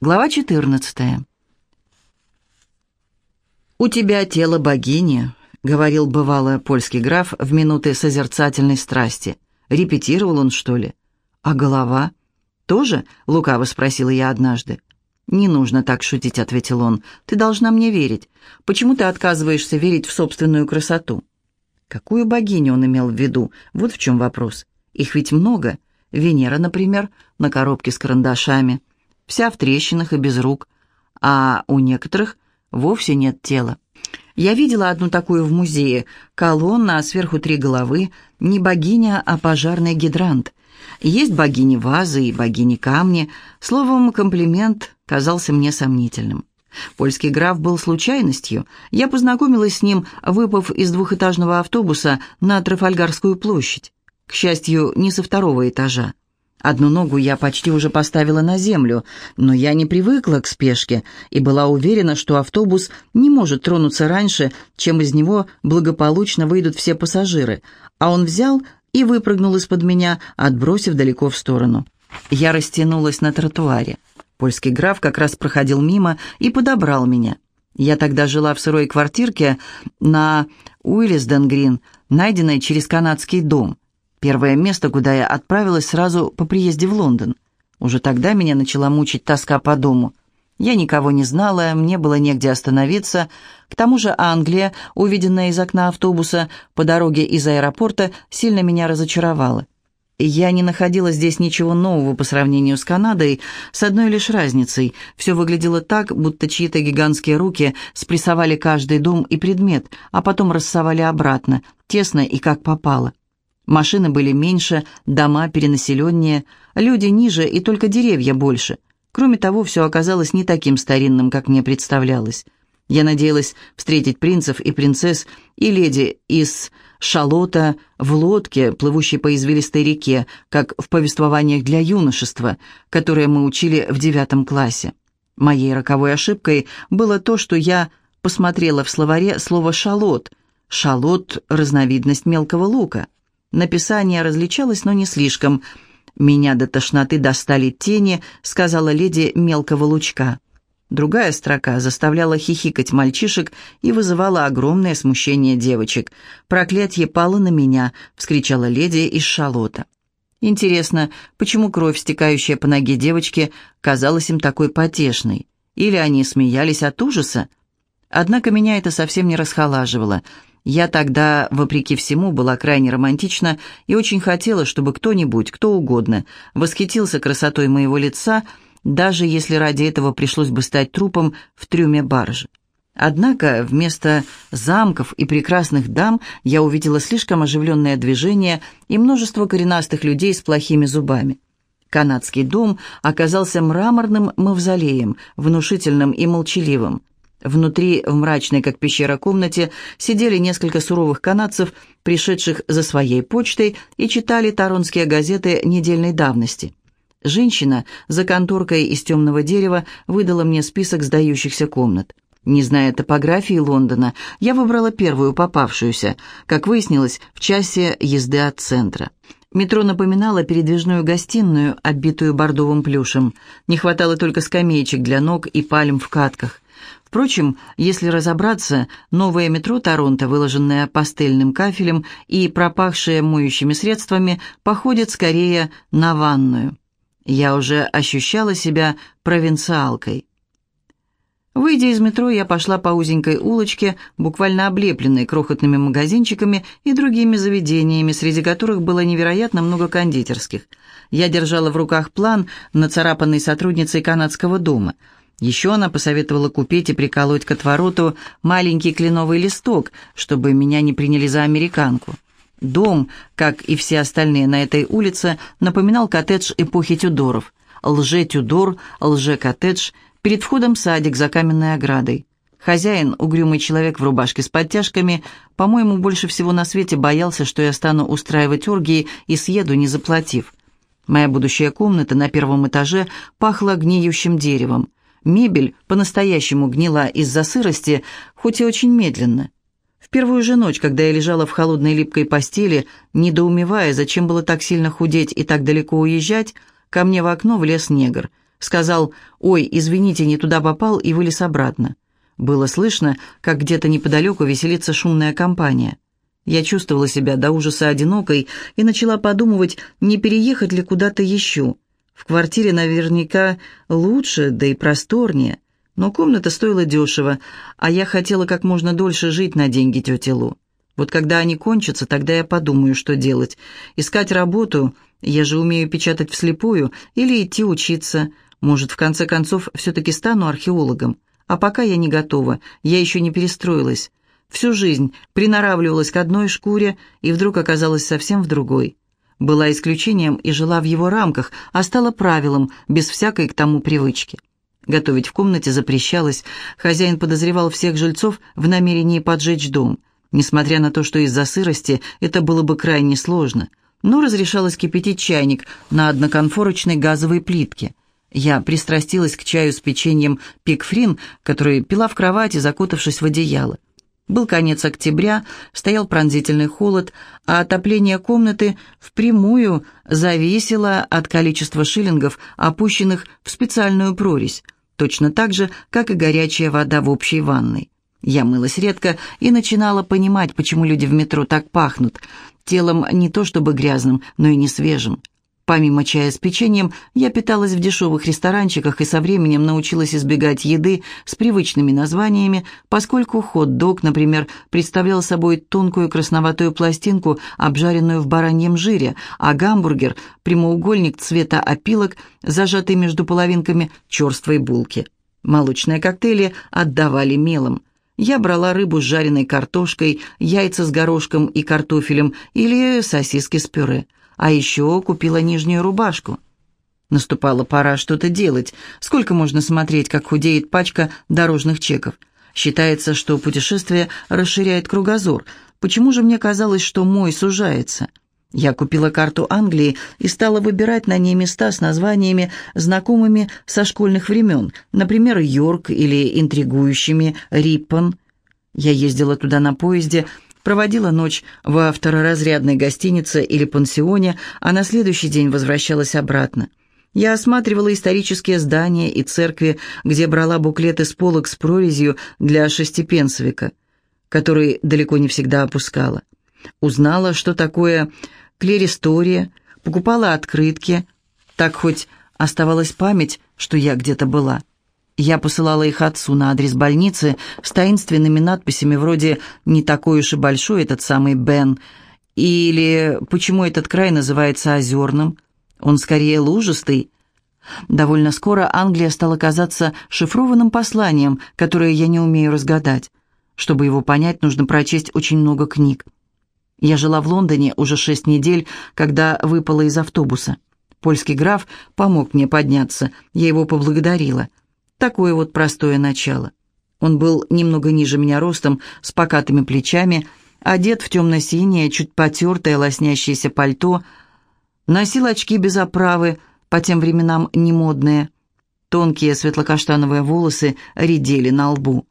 Глава 14. «У тебя тело богини», — говорил бывало польский граф в минуты созерцательной страсти. Репетировал он, что ли? «А голова?» «Тоже?» — лукаво спросила я однажды. «Не нужно так шутить», — ответил он. «Ты должна мне верить. Почему ты отказываешься верить в собственную красоту?» Какую богиню он имел в виду? Вот в чем вопрос. Их ведь много. Венера, например, на коробке с карандашами — вся в трещинах и без рук, а у некоторых вовсе нет тела. Я видела одну такую в музее. Колонна, а сверху три головы. Не богиня, а пожарный гидрант. Есть богини вазы и богини камни. Словом, комплимент казался мне сомнительным. Польский граф был случайностью. Я познакомилась с ним, выпав из двухэтажного автобуса на Трафальгарскую площадь. К счастью, не со второго этажа. Одну ногу я почти уже поставила на землю, но я не привыкла к спешке и была уверена, что автобус не может тронуться раньше, чем из него благополучно выйдут все пассажиры, а он взял и выпрыгнул из-под меня, отбросив далеко в сторону. Я растянулась на тротуаре. Польский граф как раз проходил мимо и подобрал меня. Я тогда жила в сырой квартирке на Уиллисден-Грин, найденной через канадский дом – Первое место, куда я отправилась сразу по приезде в Лондон. Уже тогда меня начала мучить тоска по дому. Я никого не знала, мне было негде остановиться. К тому же Англия, увиденная из окна автобуса по дороге из аэропорта, сильно меня разочаровала. Я не находила здесь ничего нового по сравнению с Канадой, с одной лишь разницей. Все выглядело так, будто чьи-то гигантские руки спрессовали каждый дом и предмет, а потом рассовали обратно, тесно и как попало. Машины были меньше, дома перенаселеннее, люди ниже и только деревья больше. Кроме того, все оказалось не таким старинным, как мне представлялось. Я надеялась встретить принцев и принцесс и леди из Шалота в лодке, плывущей по извилистой реке, как в повествованиях для юношества, которые мы учили в девятом классе. Моей роковой ошибкой было то, что я посмотрела в словаре слово «шалот». «Шалот» — разновидность мелкого лука. Написание различалось, но не слишком. «Меня до тошноты достали тени», — сказала леди мелкого лучка. Другая строка заставляла хихикать мальчишек и вызывала огромное смущение девочек. «Проклятье пало на меня!» — вскричала леди из шалота. Интересно, почему кровь, стекающая по ноге девочки, казалась им такой потешной? Или они смеялись от ужаса? Однако меня это совсем не расхолаживало — я тогда, вопреки всему, была крайне романтична и очень хотела, чтобы кто-нибудь, кто угодно, восхитился красотой моего лица, даже если ради этого пришлось бы стать трупом в трюме баржи. Однако вместо замков и прекрасных дам я увидела слишком оживленное движение и множество коренастых людей с плохими зубами. Канадский дом оказался мраморным мавзолеем, внушительным и молчаливым. Внутри, в мрачной, как пещера, комнате сидели несколько суровых канадцев, пришедших за своей почтой, и читали таронские газеты недельной давности. Женщина за конторкой из темного дерева выдала мне список сдающихся комнат. Не зная топографии Лондона, я выбрала первую попавшуюся, как выяснилось, в часе езды от центра. Метро напоминало передвижную гостиную, оббитую бордовым плюшем. Не хватало только скамеечек для ног и пальм в катках. Впрочем, если разобраться, новое метро Торонто, выложенное пастельным кафелем и пропахшее моющими средствами, походит скорее на ванную. Я уже ощущала себя провинциалкой. Выйдя из метро, я пошла по узенькой улочке, буквально облепленной крохотными магазинчиками и другими заведениями, среди которых было невероятно много кондитерских. Я держала в руках план, нацарапанный сотрудницей канадского дома – еще она посоветовала купить и приколоть к отвороту маленький кленовый листок, чтобы меня не приняли за американку. Дом, как и все остальные на этой улице, напоминал коттедж эпохи Тюдоров. Лже-Тюдор, лже-коттедж, перед входом садик за каменной оградой. Хозяин, угрюмый человек в рубашке с подтяжками, по-моему, больше всего на свете боялся, что я стану устраивать оргии и съеду, не заплатив. Моя будущая комната на первом этаже пахла гниющим деревом. Мебель по-настоящему гнила из-за сырости, хоть и очень медленно. В первую же ночь, когда я лежала в холодной липкой постели, недоумевая, зачем было так сильно худеть и так далеко уезжать, ко мне в окно влез негр. Сказал «Ой, извините, не туда попал» и вылез обратно. Было слышно, как где-то неподалеку веселится шумная компания. Я чувствовала себя до ужаса одинокой и начала подумывать, не переехать ли куда-то еще. В квартире наверняка лучше, да и просторнее. Но комната стоила дешево, а я хотела как можно дольше жить на деньги тети Лу. Вот когда они кончатся, тогда я подумаю, что делать. Искать работу, я же умею печатать вслепую, или идти учиться. Может, в конце концов, все-таки стану археологом. А пока я не готова, я еще не перестроилась. Всю жизнь приноравливалась к одной шкуре и вдруг оказалась совсем в другой. Была исключением и жила в его рамках, а стала правилом, без всякой к тому привычки. Готовить в комнате запрещалось, хозяин подозревал всех жильцов в намерении поджечь дом. Несмотря на то, что из-за сырости это было бы крайне сложно, но разрешалось кипятить чайник на одноконфорочной газовой плитке. Я пристрастилась к чаю с печеньем пикфрин, который пила в кровати, закутавшись в одеяло. Был конец октября, стоял пронзительный холод, а отопление комнаты впрямую зависело от количества шиллингов, опущенных в специальную прорезь, точно так же, как и горячая вода в общей ванной. Я мылась редко и начинала понимать, почему люди в метро так пахнут. Телом не то чтобы грязным, но и не свежим. Помимо чая с печеньем, я питалась в дешевых ресторанчиках и со временем научилась избегать еды с привычными названиями, поскольку хот-дог, например, представлял собой тонкую красноватую пластинку, обжаренную в бараньем жире, а гамбургер – прямоугольник цвета опилок, зажатый между половинками черствой булки. Молочные коктейли отдавали мелом. Я брала рыбу с жареной картошкой, яйца с горошком и картофелем или сосиски с пюре – а еще купила нижнюю рубашку. Наступала пора что-то делать. Сколько можно смотреть, как худеет пачка дорожных чеков? Считается, что путешествие расширяет кругозор. Почему же мне казалось, что мой сужается? Я купила карту Англии и стала выбирать на ней места с названиями, знакомыми со школьных времен, например, Йорк или интригующими Риппон. Я ездила туда на поезде, проводила ночь во второразрядной гостинице или пансионе, а на следующий день возвращалась обратно. Я осматривала исторические здания и церкви, где брала буклеты с полок с прорезью для шестипенсовика, который далеко не всегда опускала. Узнала, что такое клеристория, покупала открытки, так хоть оставалась память, что я где-то была. Я посылала их отцу на адрес больницы с таинственными надписями вроде «Не такой уж и большой этот самый Бен» или «Почему этот край называется озерным?» Он скорее лужистый. Довольно скоро Англия стала казаться шифрованным посланием, которое я не умею разгадать. Чтобы его понять, нужно прочесть очень много книг. Я жила в Лондоне уже шесть недель, когда выпала из автобуса. Польский граф помог мне подняться, я его поблагодарила – Такое вот простое начало. Он был немного ниже меня ростом, с покатыми плечами, одет в темно-синее, чуть потертое, лоснящееся пальто, носил очки без оправы, по тем временам немодные. Тонкие светло-каштановые волосы редели на лбу.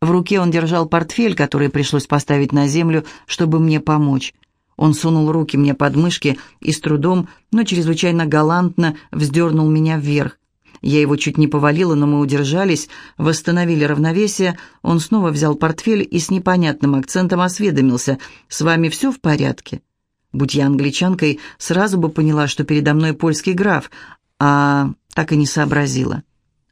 В руке он держал портфель, который пришлось поставить на землю, чтобы мне помочь. Он сунул руки мне под мышки и с трудом, но чрезвычайно галантно вздернул меня вверх. Я его чуть не повалила, но мы удержались, восстановили равновесие. Он снова взял портфель и с непонятным акцентом осведомился. «С вами все в порядке?» Будь я англичанкой, сразу бы поняла, что передо мной польский граф, а так и не сообразила.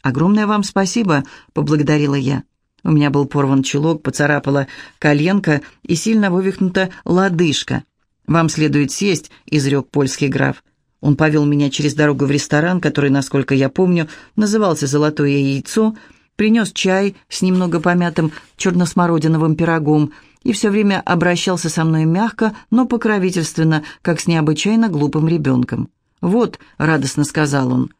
«Огромное вам спасибо», — поблагодарила я. У меня был порван чулок, поцарапала коленка и сильно вывихнута лодыжка. «Вам следует сесть», — изрек польский граф. Он повел меня через дорогу в ресторан, который, насколько я помню, назывался «Золотое яйцо», принес чай с немного помятым черносмородиновым пирогом и все время обращался со мной мягко, но покровительственно, как с необычайно глупым ребенком. «Вот», — радостно сказал он.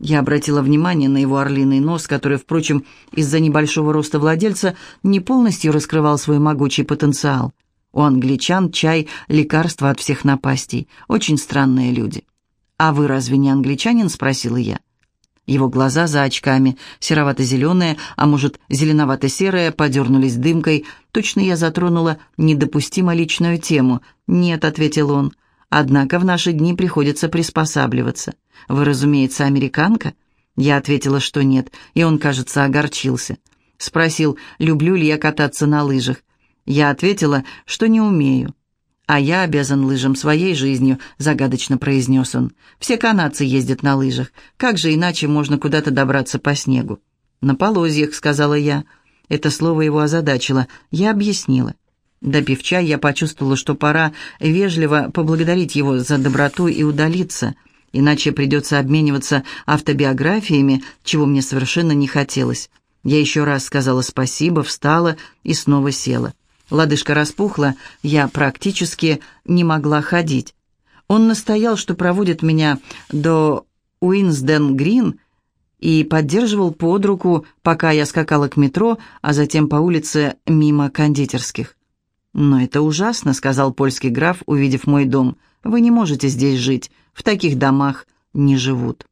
Я обратила внимание на его орлиный нос, который, впрочем, из-за небольшого роста владельца не полностью раскрывал свой могучий потенциал. У англичан чай — лекарство от всех напастей. Очень странные люди. «А вы разве не англичанин?» — спросила я. Его глаза за очками, серовато-зеленые, а может, зеленовато-серые, подернулись дымкой. Точно я затронула недопустимо личную тему. «Нет», — ответил он. «Однако в наши дни приходится приспосабливаться. Вы, разумеется, американка?» Я ответила, что нет, и он, кажется, огорчился. Спросил, люблю ли я кататься на лыжах. Я ответила, что не умею. «А я обязан лыжам своей жизнью», — загадочно произнес он. «Все канадцы ездят на лыжах. Как же иначе можно куда-то добраться по снегу?» «На полозьях», — сказала я. Это слово его озадачило. Я объяснила. Допив чай, я почувствовала, что пора вежливо поблагодарить его за доброту и удалиться, иначе придется обмениваться автобиографиями, чего мне совершенно не хотелось. Я еще раз сказала спасибо, встала и снова села. Лодыжка распухла, я практически не могла ходить. Он настоял, что проводит меня до Уинсден-Грин и поддерживал под руку, пока я скакала к метро, а затем по улице мимо кондитерских. «Но это ужасно», — сказал польский граф, увидев мой дом. «Вы не можете здесь жить. В таких домах не живут».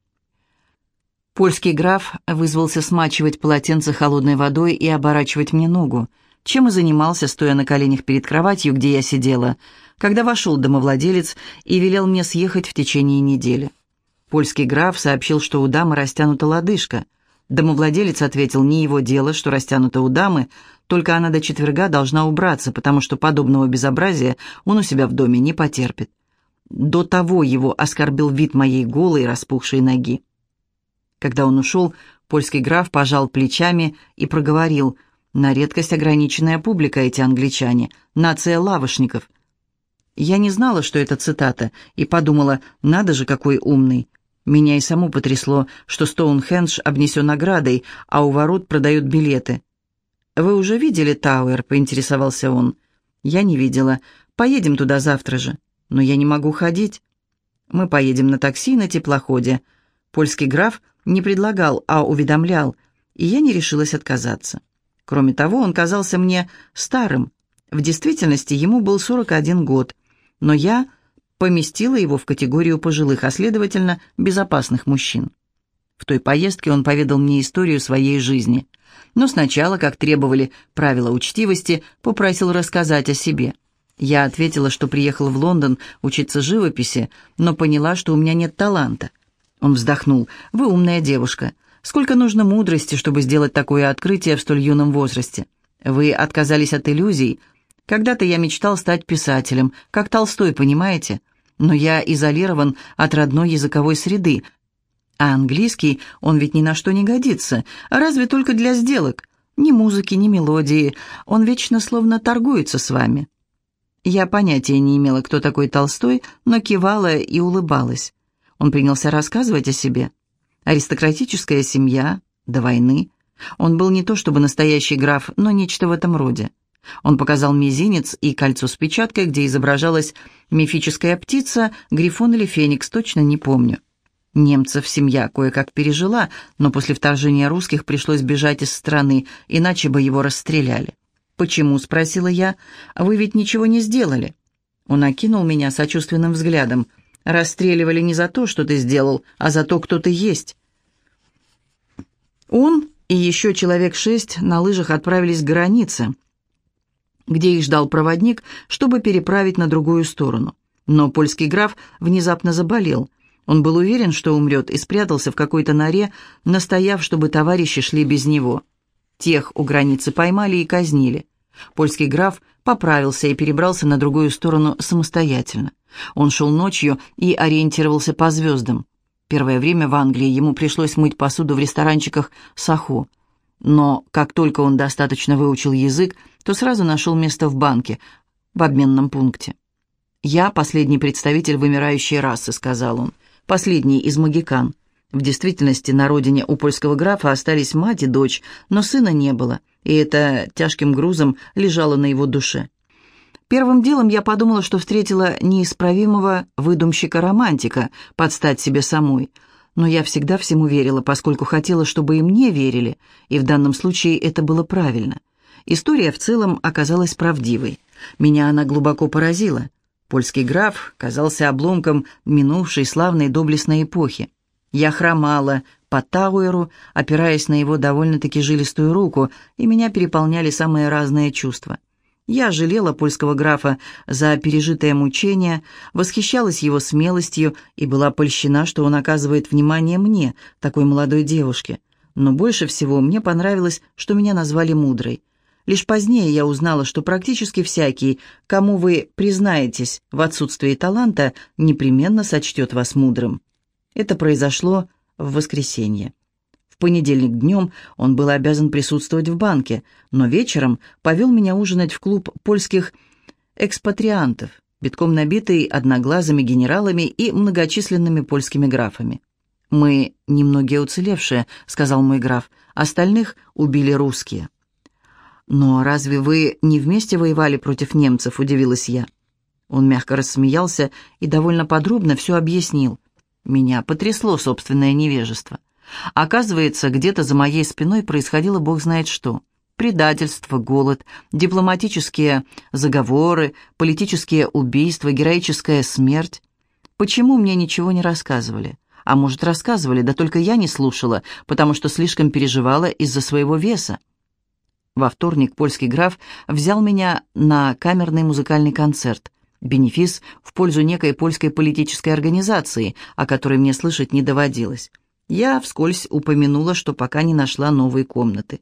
Польский граф вызвался смачивать полотенце холодной водой и оборачивать мне ногу чем и занимался, стоя на коленях перед кроватью, где я сидела, когда вошел домовладелец и велел мне съехать в течение недели. Польский граф сообщил, что у дамы растянута лодыжка. Домовладелец ответил, не его дело, что растянута у дамы, только она до четверга должна убраться, потому что подобного безобразия он у себя в доме не потерпит. До того его оскорбил вид моей голой распухшей ноги. Когда он ушел, польский граф пожал плечами и проговорил, на редкость ограниченная публика эти англичане, нация лавошников. Я не знала, что это цитата, и подумала, надо же, какой умный. Меня и саму потрясло, что Стоунхендж обнесен наградой, а у ворот продают билеты. «Вы уже видели Тауэр?» — поинтересовался он. «Я не видела. Поедем туда завтра же. Но я не могу ходить. Мы поедем на такси на теплоходе». Польский граф не предлагал, а уведомлял, и я не решилась отказаться. Кроме того, он казался мне старым. В действительности ему был 41 год, но я поместила его в категорию пожилых, а следовательно, безопасных мужчин. В той поездке он поведал мне историю своей жизни. Но сначала, как требовали правила учтивости, попросил рассказать о себе. Я ответила, что приехал в Лондон учиться живописи, но поняла, что у меня нет таланта. Он вздохнул. «Вы умная девушка. Сколько нужно мудрости, чтобы сделать такое открытие в столь юном возрасте? Вы отказались от иллюзий. Когда-то я мечтал стать писателем, как Толстой, понимаете? Но я изолирован от родной языковой среды. А английский, он ведь ни на что не годится, разве только для сделок. Ни музыки, ни мелодии. Он вечно словно торгуется с вами. Я понятия не имела, кто такой Толстой, но кивала и улыбалась. Он принялся рассказывать о себе. Аристократическая семья, до войны. Он был не то чтобы настоящий граф, но нечто в этом роде. Он показал мизинец и кольцо с печаткой, где изображалась мифическая птица, грифон или феникс, точно не помню. Немцев семья кое-как пережила, но после вторжения русских пришлось бежать из страны, иначе бы его расстреляли. «Почему?» — спросила я. «Вы ведь ничего не сделали». Он окинул меня сочувственным взглядом. Расстреливали не за то, что ты сделал, а за то, кто ты есть. Он и еще человек шесть на лыжах отправились к границе, где их ждал проводник, чтобы переправить на другую сторону. Но польский граф внезапно заболел. Он был уверен, что умрет, и спрятался в какой-то норе, настояв, чтобы товарищи шли без него. Тех у границы поймали и казнили. Польский граф поправился и перебрался на другую сторону самостоятельно. Он шел ночью и ориентировался по звездам. Первое время в Англии ему пришлось мыть посуду в ресторанчиках Сахо. Но как только он достаточно выучил язык, то сразу нашел место в банке, в обменном пункте. «Я последний представитель вымирающей расы», — сказал он, — «последний из магикан». В действительности на родине у польского графа остались мать и дочь, но сына не было, и это тяжким грузом лежало на его душе. Первым делом я подумала, что встретила неисправимого выдумщика-романтика, подстать себе самой. Но я всегда всему верила, поскольку хотела, чтобы и мне верили, и в данном случае это было правильно. История в целом оказалась правдивой. Меня она глубоко поразила. Польский граф казался обломком минувшей славной доблестной эпохи. Я хромала по Тауэру, опираясь на его довольно-таки жилистую руку, и меня переполняли самые разные чувства. Я жалела польского графа за пережитое мучение, восхищалась его смелостью и была польщена, что он оказывает внимание мне, такой молодой девушке. Но больше всего мне понравилось, что меня назвали мудрой. Лишь позднее я узнала, что практически всякий, кому вы признаетесь в отсутствии таланта, непременно сочтет вас мудрым. Это произошло в воскресенье. В понедельник днем он был обязан присутствовать в банке, но вечером повел меня ужинать в клуб польских экспатриантов, битком набитый одноглазыми генералами и многочисленными польскими графами. «Мы немногие уцелевшие», — сказал мой граф, — «остальных убили русские». «Но разве вы не вместе воевали против немцев?» — удивилась я. Он мягко рассмеялся и довольно подробно все объяснил. Меня потрясло собственное невежество. Оказывается, где-то за моей спиной происходило бог знает что. Предательство, голод, дипломатические заговоры, политические убийства, героическая смерть. Почему мне ничего не рассказывали? А может, рассказывали, да только я не слушала, потому что слишком переживала из-за своего веса. Во вторник польский граф взял меня на камерный музыкальный концерт. Бенефис в пользу некой польской политической организации, о которой мне слышать не доводилось. Я вскользь упомянула, что пока не нашла новой комнаты.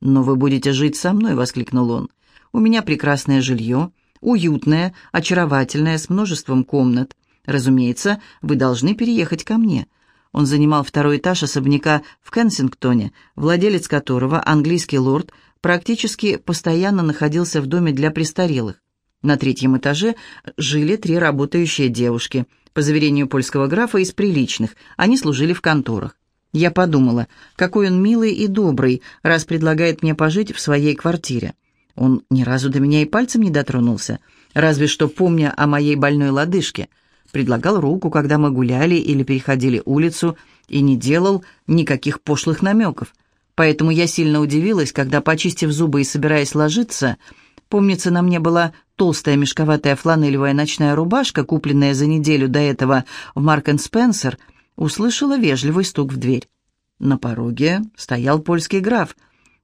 «Но вы будете жить со мной», — воскликнул он. «У меня прекрасное жилье, уютное, очаровательное, с множеством комнат. Разумеется, вы должны переехать ко мне». Он занимал второй этаж особняка в Кенсингтоне, владелец которого, английский лорд, практически постоянно находился в доме для престарелых. На третьем этаже жили три работающие девушки — по заверению польского графа, из приличных. Они служили в конторах. Я подумала, какой он милый и добрый, раз предлагает мне пожить в своей квартире. Он ни разу до меня и пальцем не дотронулся, разве что помня о моей больной лодыжке. Предлагал руку, когда мы гуляли или переходили улицу, и не делал никаких пошлых намеков. Поэтому я сильно удивилась, когда, почистив зубы и собираясь ложиться, Помнится, на мне была толстая мешковатая фланелевая ночная рубашка, купленная за неделю до этого в Марк энд Спенсер, услышала вежливый стук в дверь. На пороге стоял польский граф,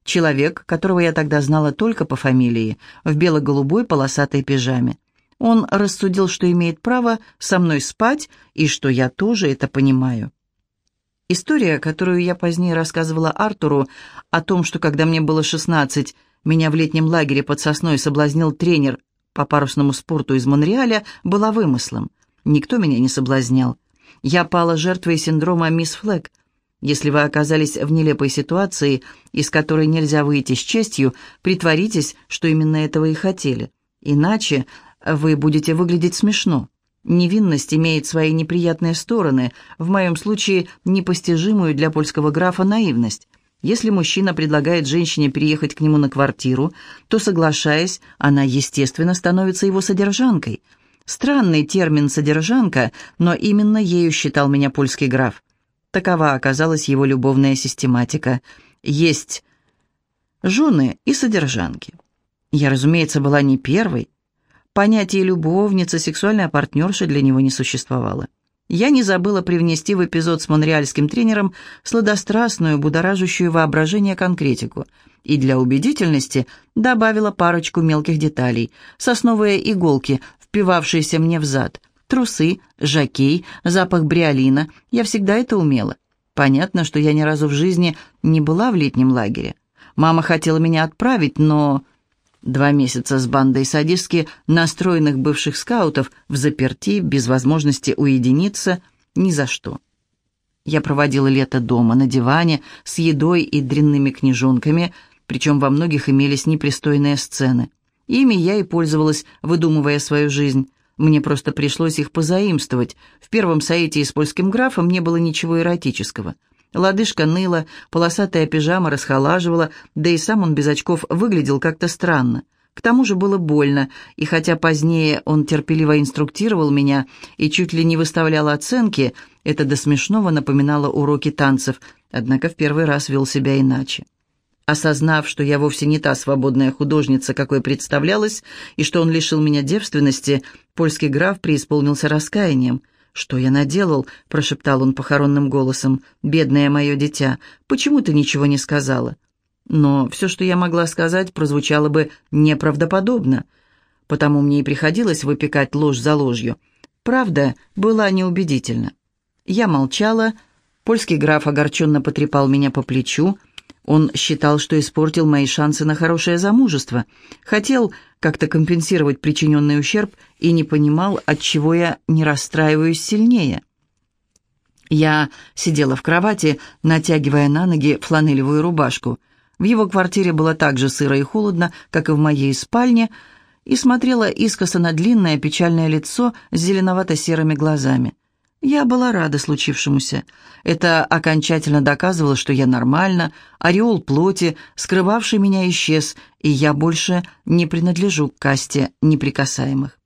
человек, которого я тогда знала только по фамилии, в бело-голубой полосатой пижаме. Он рассудил, что имеет право со мной спать, и что я тоже это понимаю. История, которую я позднее рассказывала Артуру, о том, что когда мне было шестнадцать, меня в летнем лагере под сосной соблазнил тренер по парусному спорту из Монреаля, была вымыслом. Никто меня не соблазнял. Я пала жертвой синдрома мисс Флэг. Если вы оказались в нелепой ситуации, из которой нельзя выйти с честью, притворитесь, что именно этого и хотели. Иначе вы будете выглядеть смешно. Невинность имеет свои неприятные стороны, в моем случае непостижимую для польского графа наивность. Если мужчина предлагает женщине переехать к нему на квартиру, то, соглашаясь, она, естественно, становится его содержанкой. Странный термин «содержанка», но именно ею считал меня польский граф. Такова оказалась его любовная систематика. Есть жены и содержанки. Я, разумеется, была не первой. Понятие любовница, сексуальная партнерша для него не существовало. Я не забыла привнести в эпизод с монреальским тренером сладострастную, будоражащую воображение конкретику и для убедительности добавила парочку мелких деталей. Сосновые иголки, впивавшиеся мне в зад, трусы, жакей, запах бриолина. Я всегда это умела. Понятно, что я ни разу в жизни не была в летнем лагере. Мама хотела меня отправить, но Два месяца с бандой садистски настроенных бывших скаутов в заперти, без возможности уединиться, ни за что. Я проводила лето дома, на диване, с едой и дрянными книжонками, причем во многих имелись непристойные сцены. Ими я и пользовалась, выдумывая свою жизнь. Мне просто пришлось их позаимствовать. В первом соитии с польским графом не было ничего эротического — Лодыжка ныла, полосатая пижама расхолаживала, да и сам он без очков выглядел как-то странно. К тому же было больно, и хотя позднее он терпеливо инструктировал меня и чуть ли не выставлял оценки, это до смешного напоминало уроки танцев, однако в первый раз вел себя иначе. Осознав, что я вовсе не та свободная художница, какой представлялась, и что он лишил меня девственности, польский граф преисполнился раскаянием – «Что я наделал?» — прошептал он похоронным голосом. «Бедное мое дитя, почему ты ничего не сказала?» Но все, что я могла сказать, прозвучало бы неправдоподобно, потому мне и приходилось выпекать ложь за ложью. Правда была неубедительна. Я молчала, польский граф огорченно потрепал меня по плечу, он считал, что испортил мои шансы на хорошее замужество, хотел как-то компенсировать причиненный ущерб и не понимал, от чего я не расстраиваюсь сильнее. Я сидела в кровати, натягивая на ноги фланелевую рубашку. В его квартире было так же сыро и холодно, как и в моей спальне, и смотрела искоса на длинное печальное лицо с зеленовато-серыми глазами. Я была рада случившемуся. Это окончательно доказывало, что я нормальна, ореол плоти, скрывавший меня, исчез, и я больше не принадлежу к касте неприкасаемых.